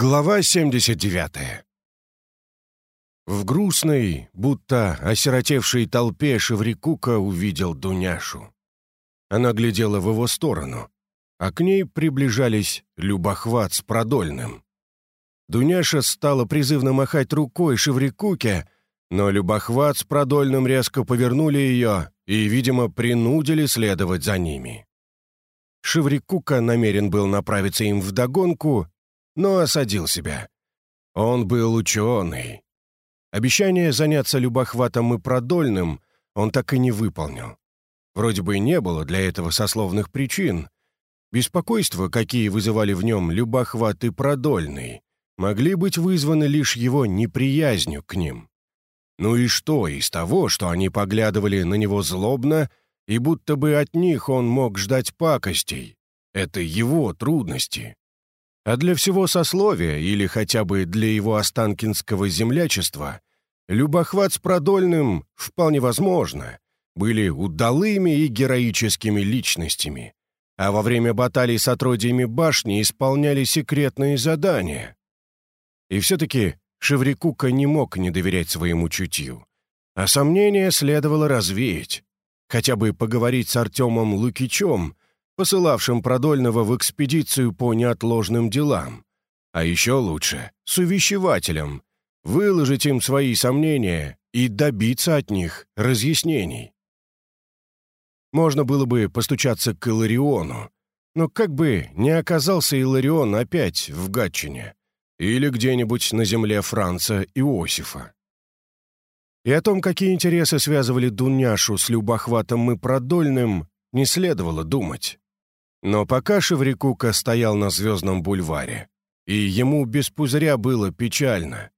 Глава 79 В грустной, будто осиротевшей толпе Шеврикука увидел Дуняшу. Она глядела в его сторону, а к ней приближались Любохват с Продольным. Дуняша стала призывно махать рукой Шеврикуке, но Любохват с Продольным резко повернули ее и, видимо, принудили следовать за ними. Шеврикука намерен был направиться им вдогонку, но осадил себя. Он был ученый. Обещание заняться любохватом и продольным он так и не выполнил. Вроде бы и не было для этого сословных причин. Беспокойства, какие вызывали в нем любохват и продольный, могли быть вызваны лишь его неприязнью к ним. Ну и что из того, что они поглядывали на него злобно, и будто бы от них он мог ждать пакостей? Это его трудности. А для всего сословия, или хотя бы для его останкинского землячества, любохват с продольным вполне возможно, были удалыми и героическими личностями, а во время баталий с отродьями башни исполняли секретные задания. И все-таки Шеврикука не мог не доверять своему чутью. А сомнения следовало развеять. Хотя бы поговорить с Артемом Лукичем, посылавшим Продольного в экспедицию по неотложным делам. А еще лучше — с увещевателем. Выложить им свои сомнения и добиться от них разъяснений. Можно было бы постучаться к Илариону, но как бы не оказался Иларион опять в Гатчине или где-нибудь на земле Франца Иосифа. И о том, какие интересы связывали Дуняшу с Любохватом и Продольным, не следовало думать. Но пока Шеврикука стоял на Звездном бульваре, и ему без пузыря было печально,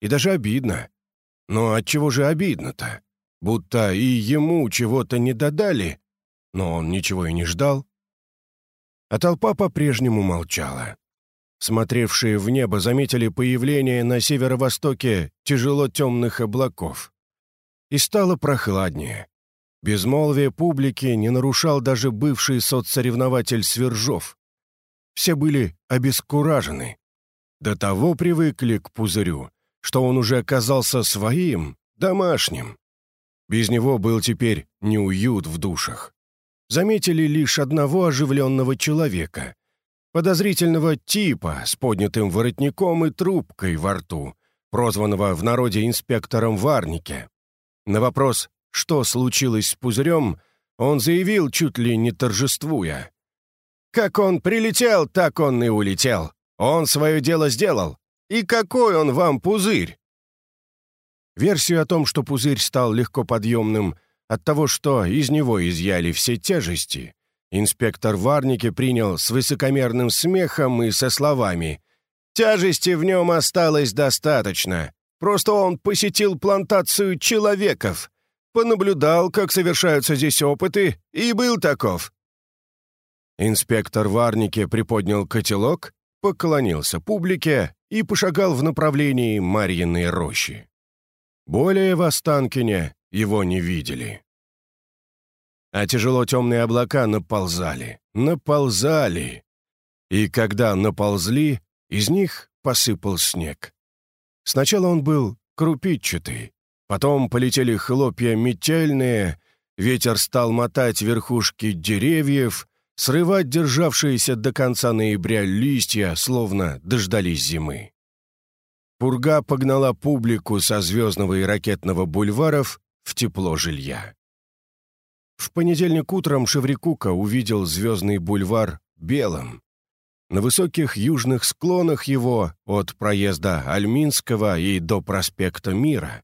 и даже обидно. Но от чего же обидно-то? Будто и ему чего-то не додали, но он ничего и не ждал. А толпа по-прежнему молчала смотревшие в небо, заметили появление на северо-востоке тяжело темных облаков. И стало прохладнее. Безмолвие публики не нарушал даже бывший соцсоревнователь Свержов. Все были обескуражены. До того привыкли к пузырю, что он уже оказался своим, домашним. Без него был теперь неуют в душах. Заметили лишь одного оживленного человека — подозрительного типа с поднятым воротником и трубкой во рту, прозванного в народе инспектором Варнике. На вопрос, что случилось с пузырем, он заявил, чуть ли не торжествуя. «Как он прилетел, так он и улетел. Он свое дело сделал. И какой он вам пузырь?» Версию о том, что пузырь стал легко подъемным от того, что из него изъяли все тяжести, Инспектор Варники принял с высокомерным смехом и со словами «Тяжести в нем осталось достаточно. Просто он посетил плантацию человеков, понаблюдал, как совершаются здесь опыты, и был таков». Инспектор Варники приподнял котелок, поклонился публике и пошагал в направлении Марьиной рощи. Более в Останкине его не видели а тяжело темные облака наползали, наползали. И когда наползли, из них посыпал снег. Сначала он был крупичатый, потом полетели хлопья метельные, ветер стал мотать верхушки деревьев, срывать державшиеся до конца ноября листья, словно дождались зимы. Пурга погнала публику со звездного и ракетного бульваров в тепло жилья. В понедельник утром Шеврикука увидел звездный бульвар белым. На высоких южных склонах его, от проезда Альминского и до проспекта Мира,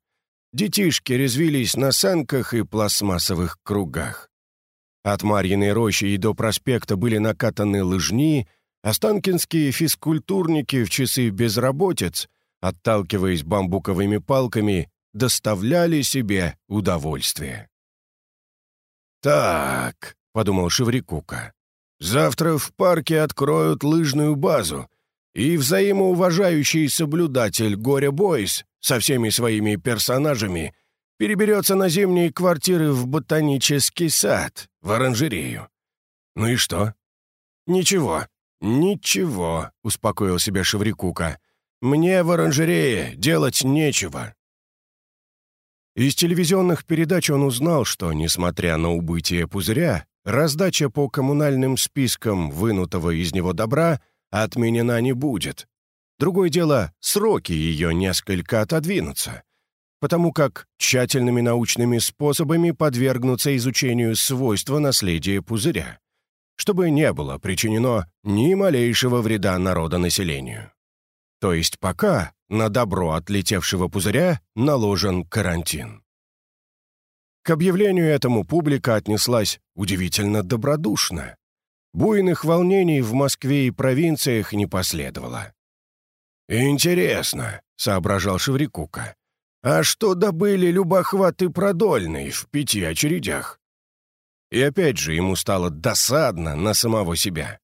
детишки резвились на санках и пластмассовых кругах. От Марьиной рощи и до проспекта были накатаны лыжни, останкинские физкультурники в часы безработиц, отталкиваясь бамбуковыми палками, доставляли себе удовольствие. «Так», — подумал Шеврикука, — «завтра в парке откроют лыжную базу, и взаимоуважающий соблюдатель Горя Бойс со всеми своими персонажами переберется на зимние квартиры в ботанический сад, в оранжерею. Ну и что? Ничего, «Ничего», — успокоил себя Шеврикука. «Мне в оранжерее делать нечего». Из телевизионных передач он узнал, что, несмотря на убытие пузыря, раздача по коммунальным спискам вынутого из него добра отменена не будет. Другое дело, сроки ее несколько отодвинутся, потому как тщательными научными способами подвергнутся изучению свойства наследия пузыря, чтобы не было причинено ни малейшего вреда народонаселению. То есть пока на добро отлетевшего пузыря наложен карантин. К объявлению этому публика отнеслась удивительно добродушно. Буйных волнений в Москве и провинциях не последовало. «Интересно», — соображал Шеврикука, «а что добыли любохваты продольные в пяти очередях?» И опять же ему стало досадно на самого себя.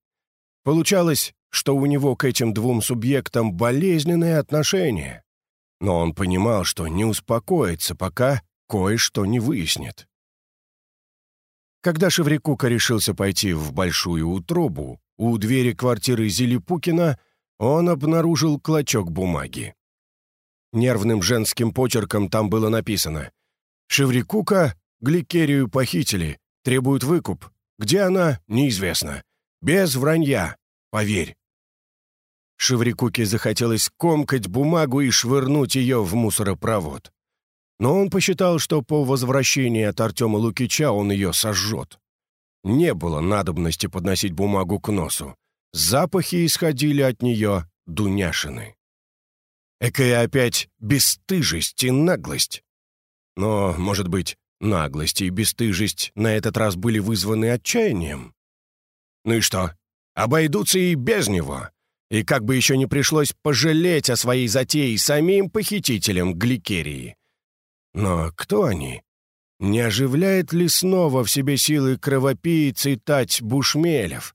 Получалось, что у него к этим двум субъектам болезненное отношение. Но он понимал, что не успокоится, пока кое-что не выяснит. Когда Шеврикука решился пойти в большую утробу, у двери квартиры Зелепукина он обнаружил клочок бумаги. Нервным женским почерком там было написано «Шеврикука гликерию похитили, требуют выкуп. Где она, неизвестно. Без вранья, поверь». Шеврикуке захотелось комкать бумагу и швырнуть ее в мусоропровод. Но он посчитал, что по возвращении от Артема Лукича он ее сожжет. Не было надобности подносить бумагу к носу. Запахи исходили от нее дуняшины. Экая опять бесстыжесть и наглость. Но, может быть, наглость и бесстыжесть на этот раз были вызваны отчаянием? Ну и что? Обойдутся и без него. И как бы еще не пришлось пожалеть о своей затее самим похитителям гликерии. Но кто они? Не оживляет ли снова в себе силы кровопийцы Тать Бушмелев?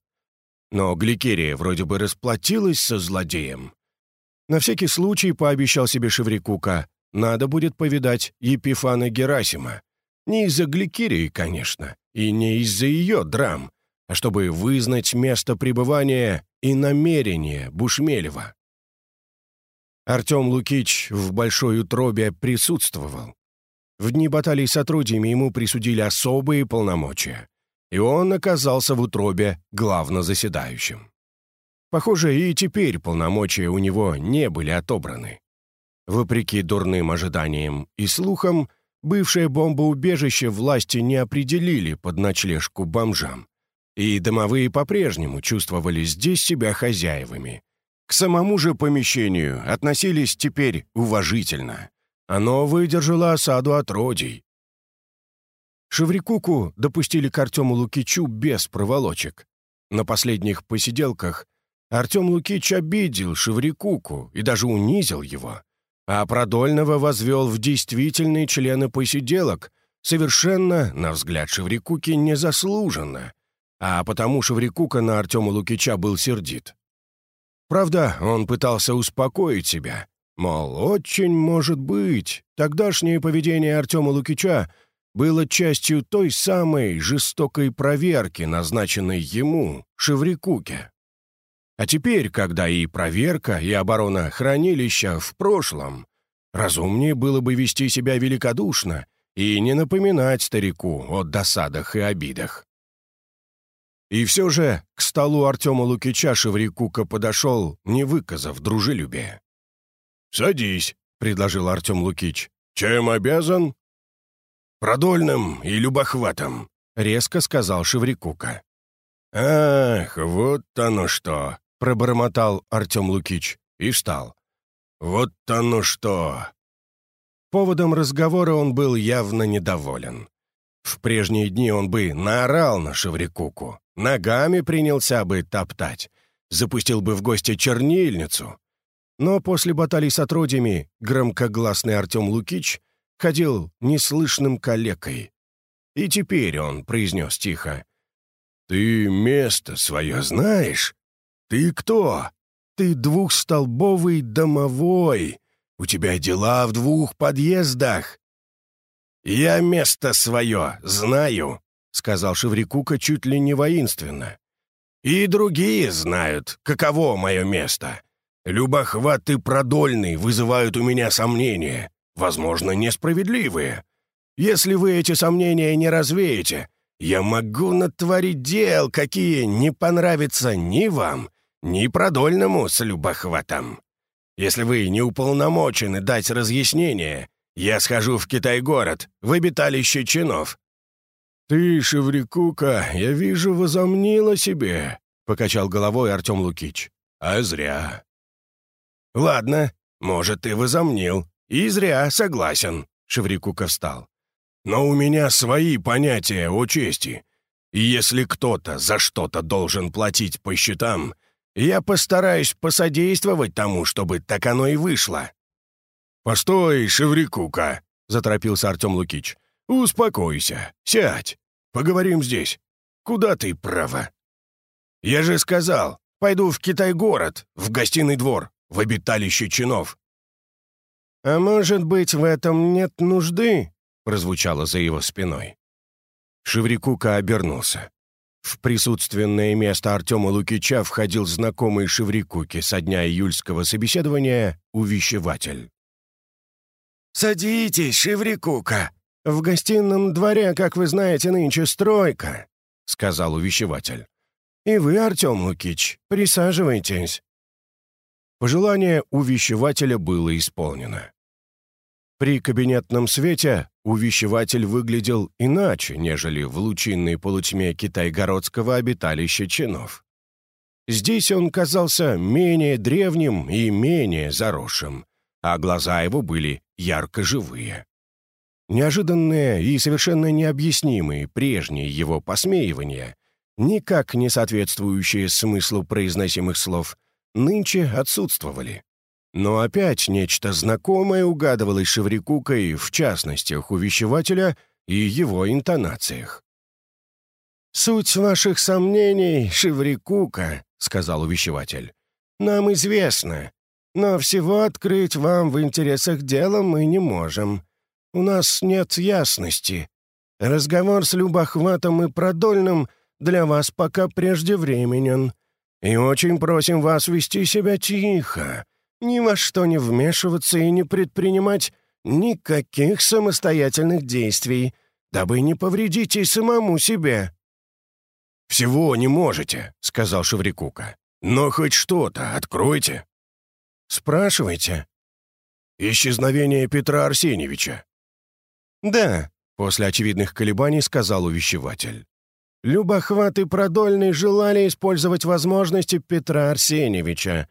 Но Гликерия вроде бы расплатилась со злодеем. На всякий случай пообещал себе Шеврикука, надо будет повидать Епифана Герасима. Не из-за Гликерии, конечно, и не из-за ее драм, а чтобы вызнать место пребывания и намерения Бушмелева. Артем Лукич в большой утробе присутствовал. В дни баталий с отродьями ему присудили особые полномочия, и он оказался в утробе главно заседающим. Похоже, и теперь полномочия у него не были отобраны. Вопреки дурным ожиданиям и слухам, бывшее бомбоубежище власти не определили под ночлежку бомжам, и домовые по-прежнему чувствовали здесь себя хозяевами. К самому же помещению относились теперь уважительно — оно выдержало осаду от родий. Шеврикуку допустили к Артему Лукичу без проволочек. На последних посиделках Артем Лукич обидел Шеврикуку и даже унизил его, а Продольного возвел в действительные члены посиделок, совершенно, на взгляд Шеврикуки, незаслуженно, а потому Шеврикука на Артема Лукича был сердит. Правда, он пытался успокоить себя, Мол, очень может быть, тогдашнее поведение Артема Лукича было частью той самой жестокой проверки, назначенной ему, Шеврикуке. А теперь, когда и проверка, и оборона хранилища в прошлом, разумнее было бы вести себя великодушно и не напоминать старику о досадах и обидах. И все же к столу Артема Лукича Шеврикука подошел, не выказав дружелюбия. «Садись», — предложил Артем Лукич. «Чем обязан?» «Продольным и любохватом», — резко сказал Шеврикука. «Ах, вот оно что!» — пробормотал Артем Лукич и встал. «Вот оно что!» Поводом разговора он был явно недоволен. В прежние дни он бы наорал на Шеврикуку, ногами принялся бы топтать, запустил бы в гости чернильницу, но после баталий с отродьями громкогласный Артем Лукич ходил неслышным калекой. И теперь он произнес тихо. «Ты место свое знаешь? Ты кто? Ты двухстолбовый домовой. У тебя дела в двух подъездах». «Я место свое знаю», — сказал Шеврикука чуть ли не воинственно. И другие знают, каково мое место. Любохват и продольный вызывают у меня сомнения, возможно, несправедливые. Если вы эти сомнения не развеете, я могу натворить дел, какие не понравятся ни вам, ни продольному с любохватом. Если вы не уполномочены дать разъяснение, я схожу в Китай-город, в обиталище чинов». «Ты, Шеврикука, я вижу, возомнила себе», — покачал головой Артем Лукич. «А зря». «Ладно, может, ты возомнил. И зря, согласен», — Шеврикука встал. «Но у меня свои понятия о чести. И если кто-то за что-то должен платить по счетам, я постараюсь посодействовать тому, чтобы так оно и вышло». «Постой, Шеврикука», — заторопился Артем Лукич. «Успокойся, сядь, поговорим здесь. Куда ты, право?» «Я же сказал, пойду в Китай-город, в гостиный двор, в обиталище чинов». «А может быть, в этом нет нужды?» — прозвучало за его спиной. Шеврикука обернулся. В присутственное место Артема Лукича входил знакомый Шеврикуке со дня июльского собеседования увещеватель. «Садитесь, Шеврикука! В гостином дворе, как вы знаете, нынче стройка», — сказал увещеватель. «И вы, Артем Лукич, присаживайтесь». Пожелание увещевателя было исполнено. При кабинетном свете увещеватель выглядел иначе, нежели в лучинной полутьме китайгородского обиталища чинов. Здесь он казался менее древним и менее заросшим, а глаза его были ярко живые. Неожиданные и совершенно необъяснимые прежние его посмеивания, никак не соответствующие смыслу произносимых слов, нынче отсутствовали. Но опять нечто знакомое угадывалось Шеврикукой в частностях увещевателя и его интонациях. «Суть ваших сомнений, Шеврикука», — сказал увещеватель, — «нам известна, но всего открыть вам в интересах дела мы не можем. У нас нет ясности. Разговор с Любохватом и Продольным для вас пока преждевременен. И очень просим вас вести себя тихо, ни во что не вмешиваться и не предпринимать никаких самостоятельных действий, дабы не повредить и самому себе». «Всего не можете», — сказал Шеврикука. «Но хоть что-то откройте». «Спрашивайте». «Исчезновение Петра Арсеньевича». «Да», — после очевидных колебаний сказал увещеватель. «Любохват и Продольный желали использовать возможности Петра Арсеньевича,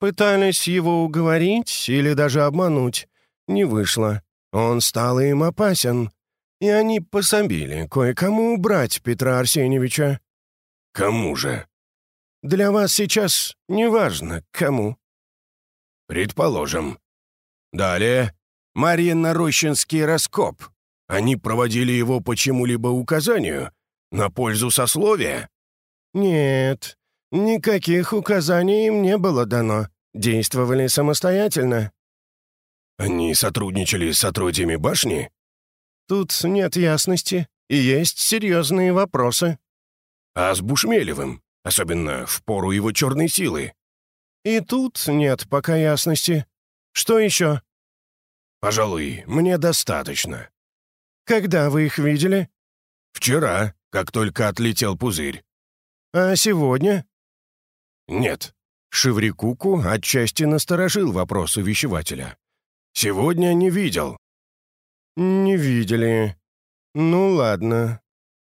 Пытались его уговорить или даже обмануть. Не вышло. Он стал им опасен. И они пособили кое-кому убрать Петра Арсеньевича. «Кому же?» «Для вас сейчас неважно, кому». «Предположим. Далее. Марьино-Рощинский раскоп. Они проводили его по чему-либо указанию? На пользу сословия?» «Нет, «Никаких указаний им не было дано. Действовали самостоятельно». «Они сотрудничали с отродьями башни?» «Тут нет ясности, и есть серьезные вопросы». «А с Бушмелевым, особенно в пору его черной силы?» «И тут нет пока ясности. Что еще?» «Пожалуй, мне достаточно». «Когда вы их видели?» «Вчера, как только отлетел пузырь». «А сегодня?» «Нет». Шеврикуку отчасти насторожил вопрос увещевателя. «Сегодня не видел». «Не видели. Ну ладно.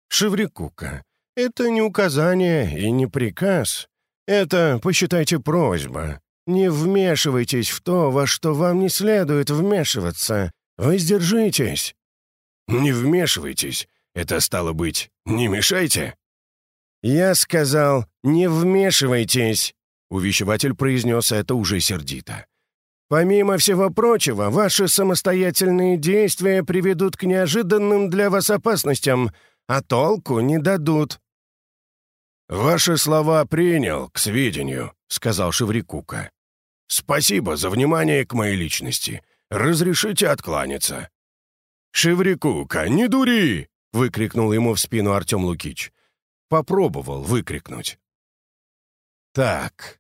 Шеврикука, это не указание и не приказ. Это, посчитайте, просьба. Не вмешивайтесь в то, во что вам не следует вмешиваться. Воздержитесь». «Не вмешивайтесь. Это стало быть, не мешайте?» «Я сказал, не вмешивайтесь!» Увещеватель произнес это уже сердито. «Помимо всего прочего, ваши самостоятельные действия приведут к неожиданным для вас опасностям, а толку не дадут». «Ваши слова принял к сведению», — сказал Шеврикука. «Спасибо за внимание к моей личности. Разрешите откланяться». «Шеврикука, не дури!» — выкрикнул ему в спину Артем Лукич. Попробовал выкрикнуть. Так.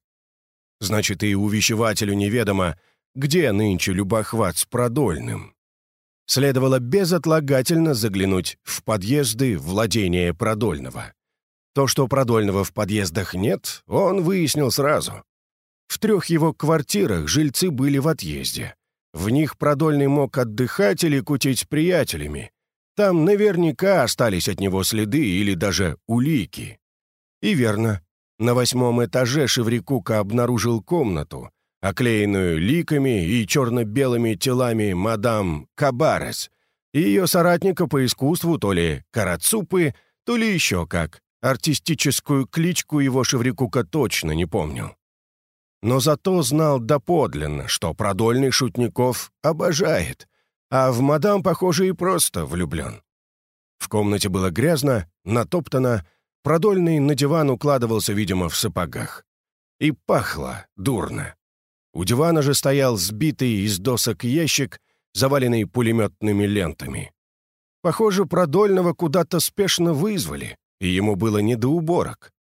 Значит, и увещевателю неведомо, где нынче любохват с продольным. Следовало безотлагательно заглянуть в подъезды владения продольного. То, что продольного в подъездах нет, он выяснил сразу. В трех его квартирах жильцы были в отъезде. В них продольный мог отдыхать или кутить с приятелями. Там наверняка остались от него следы или даже улики. И верно, на восьмом этаже Шеврикука обнаружил комнату, оклеенную ликами и черно-белыми телами мадам Кабарес и ее соратника по искусству то ли Карацупы, то ли еще как. Артистическую кличку его Шеврикука точно не помнил. Но зато знал доподлинно, что продольный Шутников обожает, а в мадам, похоже, и просто влюблен. В комнате было грязно, натоптано, продольный на диван укладывался, видимо, в сапогах. И пахло дурно. У дивана же стоял сбитый из досок ящик, заваленный пулеметными лентами. Похоже, Продольного куда-то спешно вызвали, и ему было не до уборок.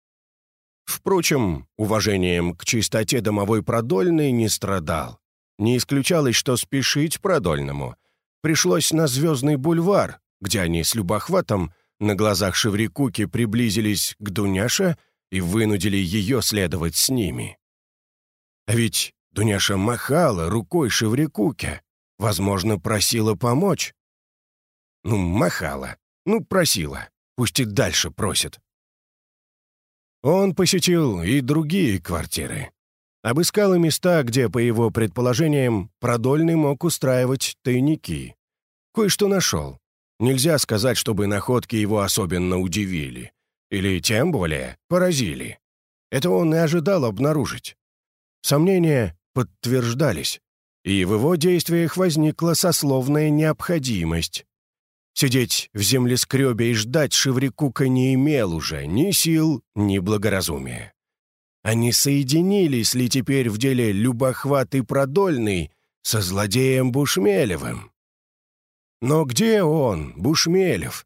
Впрочем, уважением к чистоте домовой Продольный не страдал. Не исключалось, что спешить Продольному пришлось на Звездный бульвар, где они с Любохватом на глазах Шеврикуки приблизились к Дуняше и вынудили ее следовать с ними. А ведь Дуняша махала рукой Шеврикуке. Возможно, просила помочь. Ну, махала. Ну, просила. Пусть и дальше просит. Он посетил и другие квартиры. Обыскал и места, где, по его предположениям, Продольный мог устраивать тайники. Кое-что нашел. Нельзя сказать, чтобы находки его особенно удивили. Или, тем более, поразили. Это он и ожидал обнаружить. Сомнения подтверждались, и в его действиях возникла сословная необходимость. Сидеть в землескребе и ждать Шеврикука не имел уже ни сил, ни благоразумия. Они соединились ли теперь в деле Любохват и Продольный со злодеем Бушмелевым? Но где он, Бушмелев?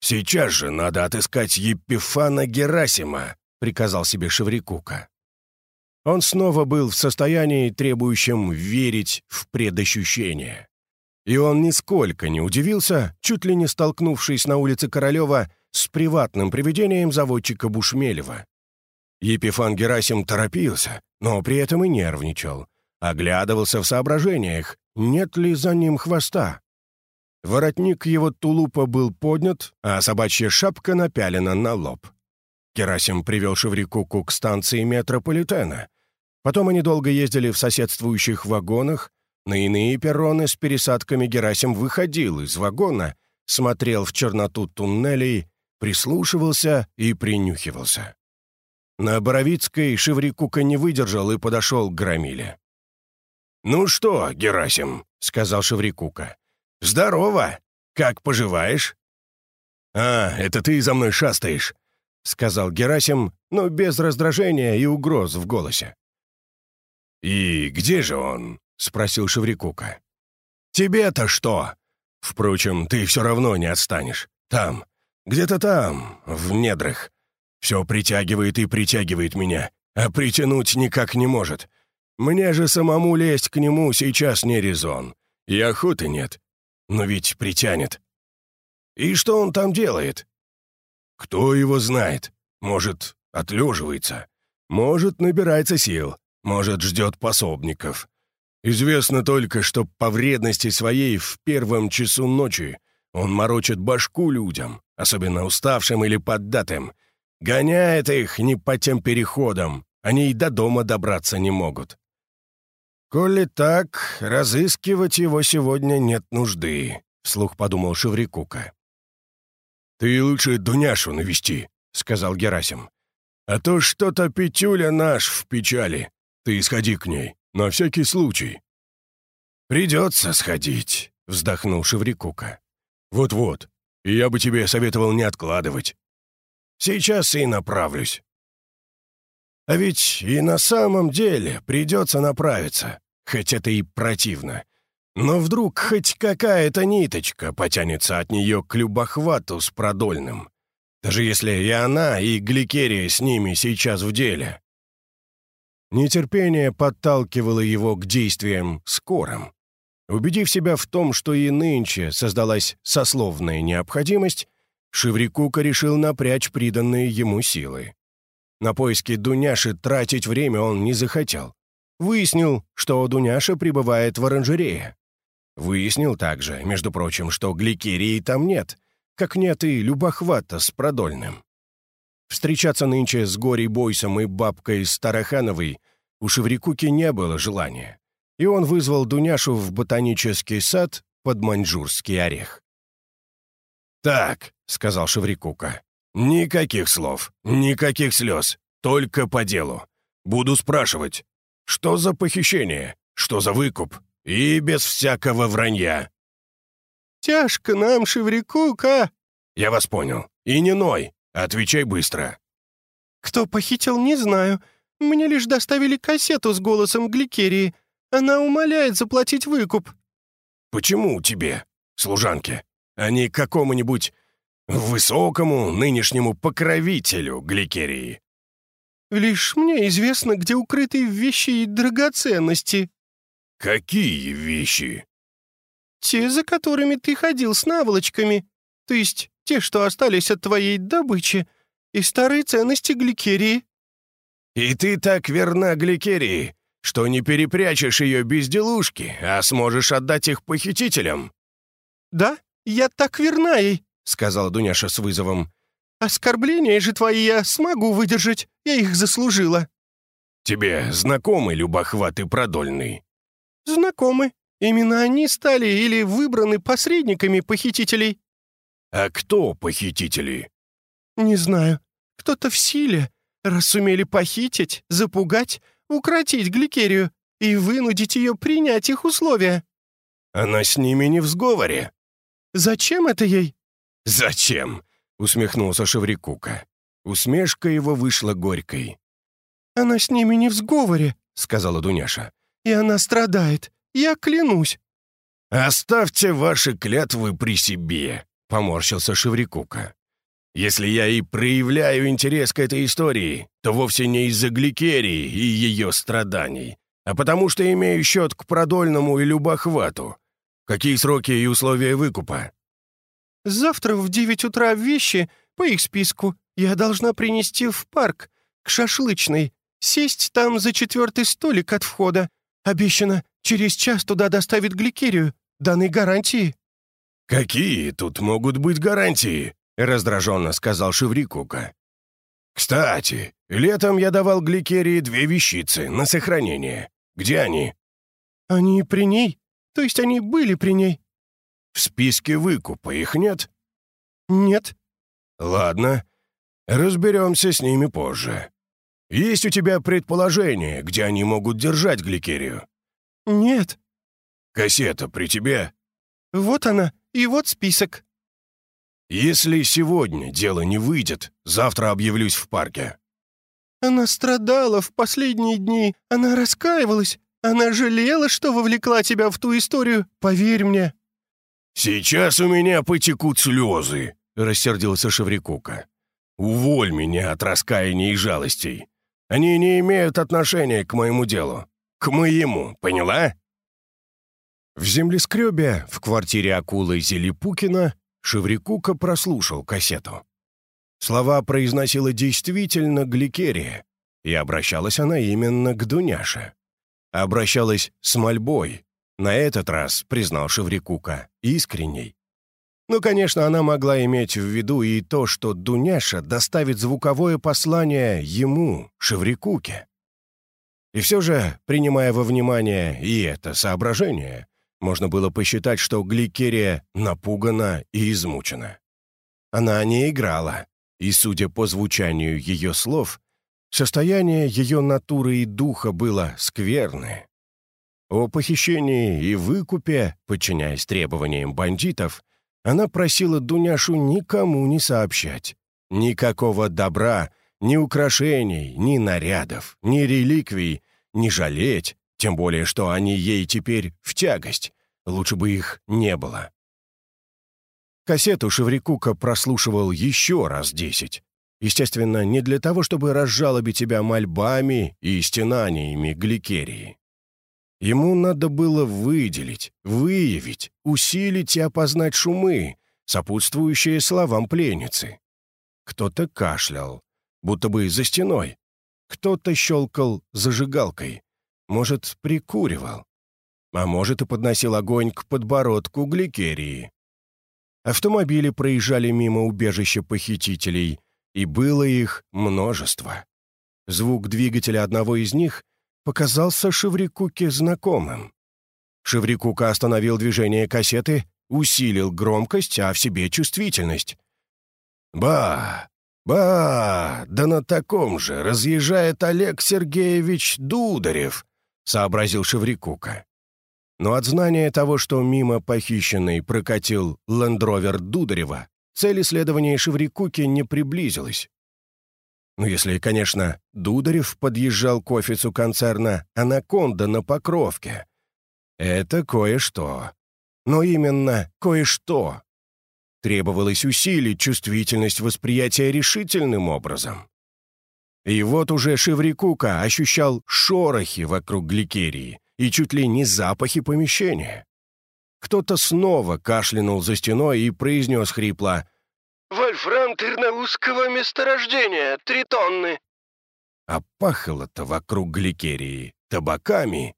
«Сейчас же надо отыскать Епифана Герасима», — приказал себе Шеврикука. Он снова был в состоянии, требующем верить в предощущение. И он нисколько не удивился, чуть ли не столкнувшись на улице Королева с приватным привидением заводчика Бушмелева. Епифан Герасим торопился, но при этом и нервничал. Оглядывался в соображениях, нет ли за ним хвоста. Воротник его тулупа был поднят, а собачья шапка напялена на лоб. Герасим привел Шеврикуку к станции метрополитена, Потом они долго ездили в соседствующих вагонах. На иные перроны с пересадками Герасим выходил из вагона, смотрел в черноту туннелей, прислушивался и принюхивался. На Боровицкой Шеврикука не выдержал и подошел к Громиле. «Ну что, Герасим?» — сказал Шеврикука. «Здорово! Как поживаешь?» «А, это ты за мной шастаешь», — сказал Герасим, но без раздражения и угроз в голосе. «И где же он?» — спросил Шеврикука. «Тебе-то что? Впрочем, ты все равно не отстанешь. Там, где-то там, в недрах. Все притягивает и притягивает меня, а притянуть никак не может. Мне же самому лезть к нему сейчас не резон. И охоты нет. Но ведь притянет. И что он там делает? Кто его знает? Может, отлеживается. Может, набирается сил. Может, ждет пособников. Известно только, что по вредности своей в первом часу ночи он морочит башку людям, особенно уставшим или поддатым, гоняет их не по тем переходам, они и до дома добраться не могут. «Коли так, разыскивать его сегодня нет нужды», — вслух подумал Шеврикука. «Ты лучше Дуняшу навести», — сказал Герасим. «А то что-то Петюля наш в печали. Ты сходи к ней, на всякий случай». «Придется сходить», — вздохнул Шеврикука. «Вот-вот, и я бы тебе советовал не откладывать. Сейчас и направлюсь». А ведь и на самом деле придется направиться, хоть это и противно. Но вдруг хоть какая-то ниточка потянется от нее к любохвату с продольным. Даже если и она, и Гликерия с ними сейчас в деле, Нетерпение подталкивало его к действиям скорым. Убедив себя в том, что и нынче создалась сословная необходимость, Шеврикука решил напрячь приданные ему силы. На поиски Дуняши тратить время он не захотел. Выяснил, что Дуняша пребывает в оранжерее. Выяснил также, между прочим, что гликерии там нет, как нет и любохвата с продольным. Встречаться нынче с Горей Бойсом и бабкой Старохановой у Шеврикуки не было желания, и он вызвал Дуняшу в ботанический сад под маньчжурский орех. «Так», — сказал Шеврикука, — «никаких слов, никаких слез, только по делу. Буду спрашивать, что за похищение, что за выкуп, и без всякого вранья». «Тяжко нам, Шеврикука!» «Я вас понял. И не ной. Отвечай быстро». «Кто похитил, не знаю. Мне лишь доставили кассету с голосом Гликерии. Она умоляет заплатить выкуп». «Почему тебе, служанке?» А не какому-нибудь высокому нынешнему покровителю Гликерии. «Лишь мне известно, где укрыты вещи и драгоценности». «Какие вещи?» «Те, за которыми ты ходил с наволочками, то есть те, что остались от твоей добычи, и старые ценности Гликерии». «И ты так верна Гликерии, что не перепрячешь ее безделушки, а сможешь отдать их похитителям?» «Да, «Я так верна ей», — сказала Дуняша с вызовом. «Оскорбления же твои я смогу выдержать, я их заслужила». «Тебе знакомы любохват и продольный?» «Знакомы. Именно они стали или выбраны посредниками похитителей». «А кто похитители?» «Не знаю. Кто-то в силе, раз сумели похитить, запугать, укротить Гликерию и вынудить ее принять их условия». «Она с ними не в сговоре?» Зачем это ей?» «Зачем?» — усмехнулся Шеврикука. Усмешка его вышла горькой. «Она с ними не в сговоре», — сказала Дуняша. «И она страдает. Я клянусь». «Оставьте ваши клятвы при себе», — поморщился Шеврикука. «Если я и проявляю интерес к этой истории, то вовсе не из-за Гликерии и ее страданий, а потому что имею счет к продольному и любохвату, Какие сроки и условия выкупа?» «Завтра в девять утра вещи, по их списку, я должна принести в парк, к шашлычной, сесть там за четвертый столик от входа. Обещано, через час туда доставит гликерию, данной гарантии». «Какие тут могут быть гарантии?» — раздраженно сказал Шеврикука. «Кстати, летом я давал гликерии две вещицы на сохранение. Где они?» «Они при ней. То есть они были при ней?» «В списке выкупа их нет?» «Нет». «Ладно, разберемся с ними позже. Есть у тебя предположение, где они могут держать гликерию?» «Нет». «Кассета при тебе?» «Вот она, и вот список». «Если сегодня дело не выйдет, завтра объявлюсь в парке». «Она страдала в последние дни, она раскаивалась, она жалела, что вовлекла тебя в ту историю, поверь мне». «Сейчас у меня потекут слезы», — рассердился Шеврикука. «Уволь меня от раскаяния и жалостей. Они не имеют отношения к моему делу. К моему, поняла?» В землескребе в квартире акулы Зелепукина Шеврикука прослушал кассету. Слова произносила действительно Гликерия, и обращалась она именно к Дуняше обращалась с мольбой. На этот раз, признал Шеврикука, искренней. Но, конечно, она могла иметь в виду и то, что Дуняша доставит звуковое послание ему, Шеврикуке. И все же, принимая во внимание и это соображение, можно было посчитать, что Гликерия напугана и измучена. Она не играла, и, судя по звучанию ее слов, Состояние ее натуры и духа было скверное. О похищении и выкупе, подчиняясь требованиям бандитов, она просила Дуняшу никому не сообщать. Никакого добра, ни украшений, ни нарядов, ни реликвий, не жалеть, тем более, что они ей теперь в тягость. Лучше бы их не было. Кассету Шеврикука прослушивал еще раз десять, Естественно, не для того, чтобы разжалобить тебя мольбами и стенаниями гликерии. Ему надо было выделить, выявить, усилить и опознать шумы, сопутствующие словам пленницы. Кто-то кашлял, будто бы за стеной. Кто-то щелкал зажигалкой. Может, прикуривал. А может, и подносил огонь к подбородку гликерии. Автомобили проезжали мимо убежища похитителей, и было их множество. Звук двигателя одного из них показался Шеврикуке знакомым. Шеврикука остановил движение кассеты, усилил громкость, а в себе чувствительность. «Ба! Ба! Да на таком же разъезжает Олег Сергеевич Дударев!» — сообразил Шеврикука. Но от знания того, что мимо похищенный прокатил лендровер Дударева, цель исследования Шеврикуки не приблизилась. Ну, если, конечно, Дударев подъезжал к офису концерна «Анаконда» на Покровке. Это кое-что. Но именно кое-что. Требовалось усилить чувствительность восприятия решительным образом. И вот уже Шеврикука ощущал шорохи вокруг гликерии и чуть ли не запахи помещения. Кто-то снова кашлянул за стеной и произнес хрипло «Вольфрам Тырнаузского месторождения, три тонны». А пахло-то вокруг гликерии табаками.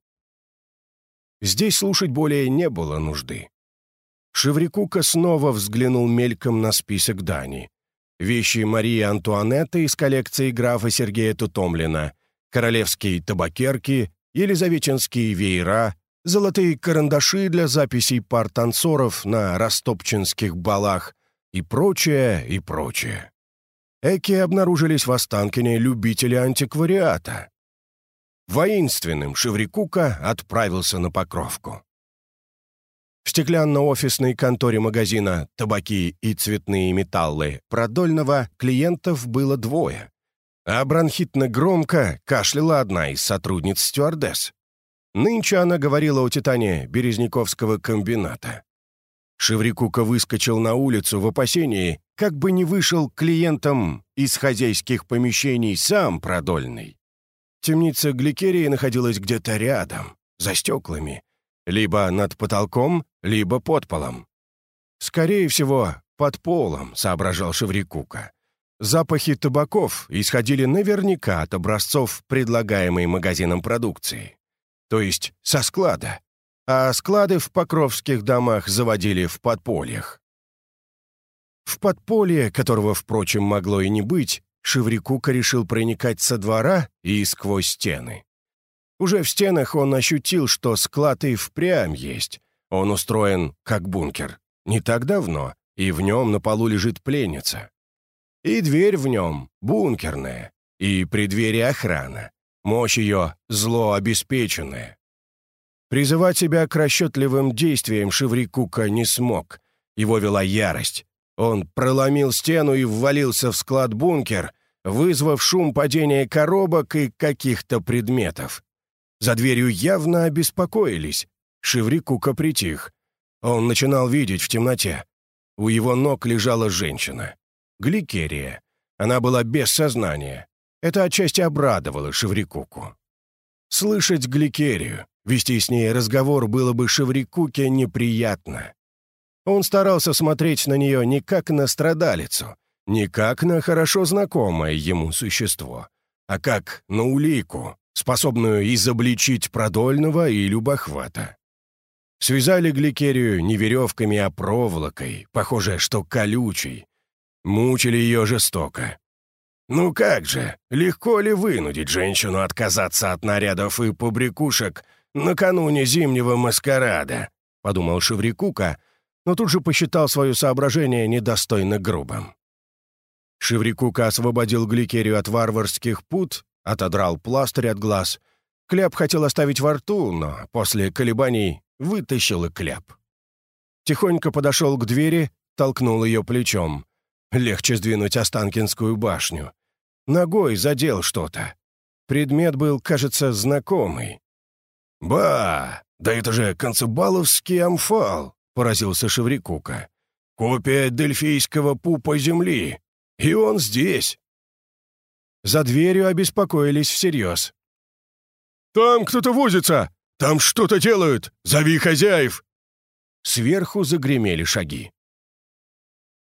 Здесь слушать более не было нужды. Шеврикука снова взглянул мельком на список Дани. Вещи Марии Антуанетты из коллекции графа Сергея Тутомлина, королевские табакерки, елизаветинские веера, золотые карандаши для записей пар танцоров на растопчинских балах и прочее, и прочее. Эки обнаружились в Останкине любители антиквариата. Воинственным Шеврикука отправился на Покровку. В стеклянно-офисной конторе магазина «Табаки и цветные металлы» Продольного клиентов было двое, а бронхитно громко кашляла одна из сотрудниц стюардесс. Нынче она говорила о титане Березняковского комбината. Шеврикука выскочил на улицу в опасении, как бы не вышел клиентам из хозяйских помещений сам Продольный. Темница Гликерии находилась где-то рядом, за стеклами, либо над потолком, либо под полом. Скорее всего, под полом, соображал Шеврикука. Запахи табаков исходили наверняка от образцов предлагаемой магазином продукции. То есть со склада. А склады в покровских домах заводили в подпольях. В подполье, которого, впрочем, могло и не быть, Шеврикука решил проникать со двора и сквозь стены. Уже в стенах он ощутил, что склад и впрямь есть. Он устроен как бункер. Не так давно, и в нем на полу лежит пленница. И дверь в нем бункерная, и при двери охрана. Мощь ее зло обеспеченная. Призывать себя к расчетливым действиям Шеврикука не смог. Его вела ярость. Он проломил стену и ввалился в склад-бункер, вызвав шум падения коробок и каких-то предметов. За дверью явно обеспокоились. Шеврикука притих. Он начинал видеть в темноте. У его ног лежала женщина. Гликерия. Она была без сознания. Это отчасти обрадовало Шеврикуку. Слышать Гликерию, вести с ней разговор было бы Шеврикуке неприятно. Он старался смотреть на нее не как на страдалицу, не как на хорошо знакомое ему существо, а как на улику, способную изобличить продольного и любохвата. Связали гликерию не веревками, а проволокой, похоже, что колючей. Мучили ее жестоко. Ну как же, легко ли вынудить женщину отказаться от нарядов и побрякушек накануне зимнего маскарада? Подумал Шеврикука, но тут же посчитал свое соображение недостойно грубым. Шеврикука освободил гликерию от варварских пут отодрал пластырь от глаз. Кляп хотел оставить во рту, но после колебаний вытащил и кляп. Тихонько подошел к двери, толкнул ее плечом. Легче сдвинуть Останкинскую башню. Ногой задел что-то. Предмет был, кажется, знакомый. «Ба! Да это же концебаловский амфал!» — поразился Шеврикука. «Копия дельфийского пупа земли. И он здесь, За дверью обеспокоились всерьез. «Там кто-то возится! Там что-то делают! Зови хозяев!» Сверху загремели шаги.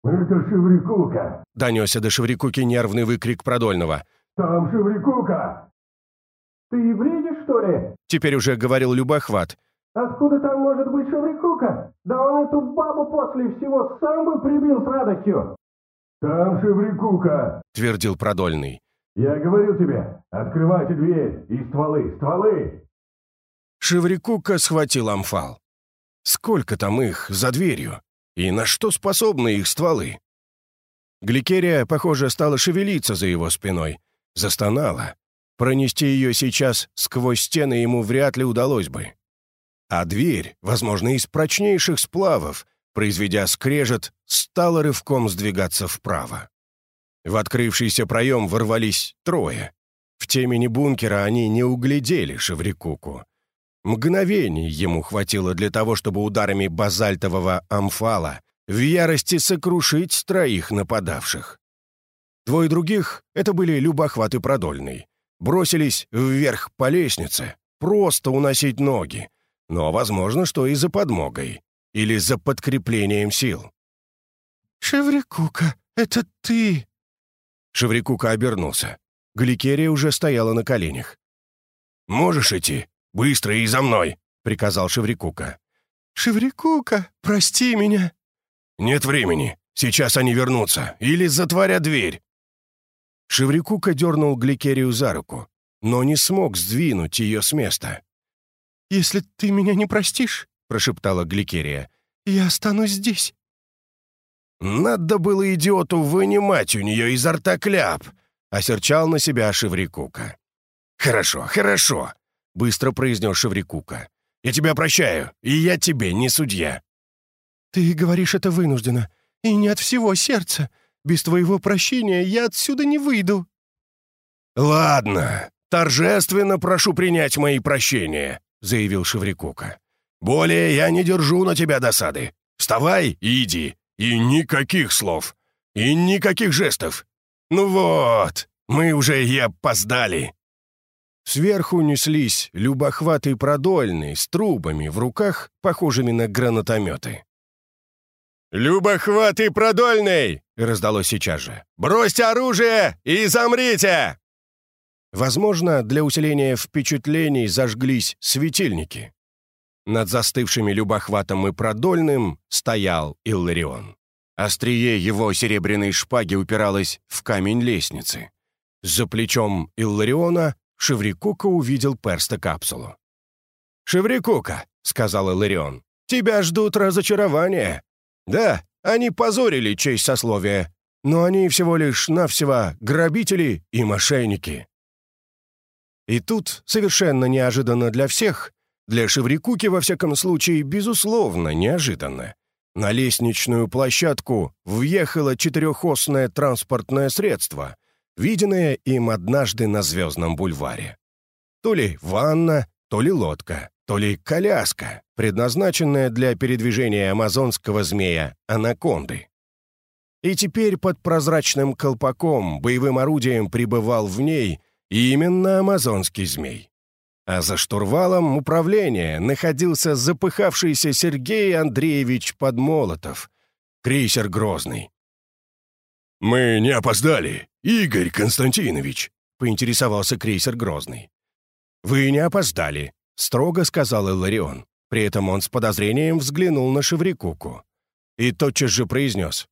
«Это Шеврикука!» — донесся до Шеврикуки нервный выкрик Продольного. «Там Шеврикука!» «Ты бредишь, что ли?» — теперь уже говорил Любохват. «Откуда там может быть Шеврикука? Да он эту бабу после всего сам бы прибил с радостью!» «Там Шеврикука!» — твердил Продольный. «Я говорил тебе, открывайте дверь и стволы, стволы!» Шеврикука схватил амфал. Сколько там их за дверью? И на что способны их стволы? Гликерия, похоже, стала шевелиться за его спиной. Застонала. Пронести ее сейчас сквозь стены ему вряд ли удалось бы. А дверь, возможно, из прочнейших сплавов, произведя скрежет, стала рывком сдвигаться вправо. В открывшийся проем ворвались трое. В темени бункера они не углядели Шеврикуку. Мгновений ему хватило для того, чтобы ударами базальтового амфала в ярости сокрушить троих нападавших. Двое других — это были Любохват и Продольный. Бросились вверх по лестнице, просто уносить ноги. Но, возможно, что и за подмогой. Или за подкреплением сил. «Шеврикука, это ты!» Шеврикука обернулся. Гликерия уже стояла на коленях. «Можешь идти?» «Быстро и за мной!» — приказал Шеврикука. «Шеврикука, прости меня!» «Нет времени. Сейчас они вернутся. Или затворят дверь!» Шеврикука дернул Гликерию за руку, но не смог сдвинуть ее с места. «Если ты меня не простишь, — прошептала Гликерия, — я останусь здесь». «Надо было идиоту вынимать у нее изо рта кляп!» — осерчал на себя Шеврикука. «Хорошо, хорошо быстро произнес Шеврикука. «Я тебя прощаю, и я тебе не судья». «Ты говоришь это вынужденно, и не от всего сердца. Без твоего прощения я отсюда не выйду». «Ладно, торжественно прошу принять мои прощения», — заявил Шеврикука. «Более я не держу на тебя досады. Вставай и иди. И никаких слов. И никаких жестов. Ну вот, мы уже и опоздали». Сверху неслись любохватый продольный с трубами в руках, похожими на гранатометы. «Любохватый продольный!» — раздалось сейчас же. «Бросьте оружие и замрите!» Возможно, для усиления впечатлений зажглись светильники. Над застывшими любохватом и продольным стоял Илларион. Острие его серебряной шпаги упиралось в камень лестницы. За плечом Иллариона Шеврикука увидел перста-капсулу. «Шеврикука», — сказал Иларион, — «тебя ждут разочарования. Да, они позорили честь сословия, но они всего лишь навсего грабители и мошенники». И тут, совершенно неожиданно для всех, для Шеврикуки, во всяком случае, безусловно, неожиданно, на лестничную площадку въехало четырехосное транспортное средство — виденное им однажды на Звездном бульваре. То ли ванна, то ли лодка, то ли коляска, предназначенная для передвижения амазонского змея анаконды. И теперь под прозрачным колпаком боевым орудием пребывал в ней именно амазонский змей. А за штурвалом управления находился запыхавшийся Сергей Андреевич Подмолотов, крейсер «Грозный». «Мы не опоздали», «Игорь Константинович», — поинтересовался крейсер Грозный. «Вы не опоздали», — строго сказал Иларион. При этом он с подозрением взглянул на Шеврикуку. И тотчас же произнес.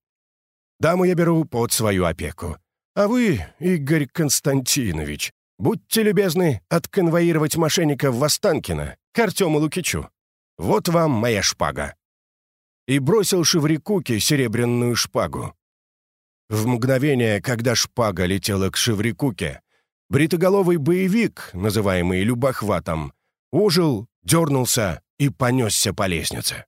«Даму я беру под свою опеку. А вы, Игорь Константинович, будьте любезны отконвоировать мошенников в Останкино к Артему Лукичу. Вот вам моя шпага». И бросил Шеврикуке серебряную шпагу. В мгновение, когда шпага летела к Шеврикуке, бритоголовый боевик, называемый Любохватом, ужил, дернулся и понесся по лестнице.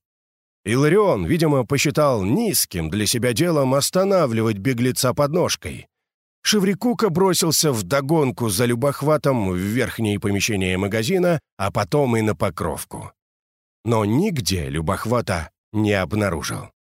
Иларион, видимо, посчитал низким для себя делом останавливать беглеца под ножкой. Шеврикука бросился в догонку за любохватом в верхнее помещение магазина, а потом и на покровку. Но нигде любохвата не обнаружил.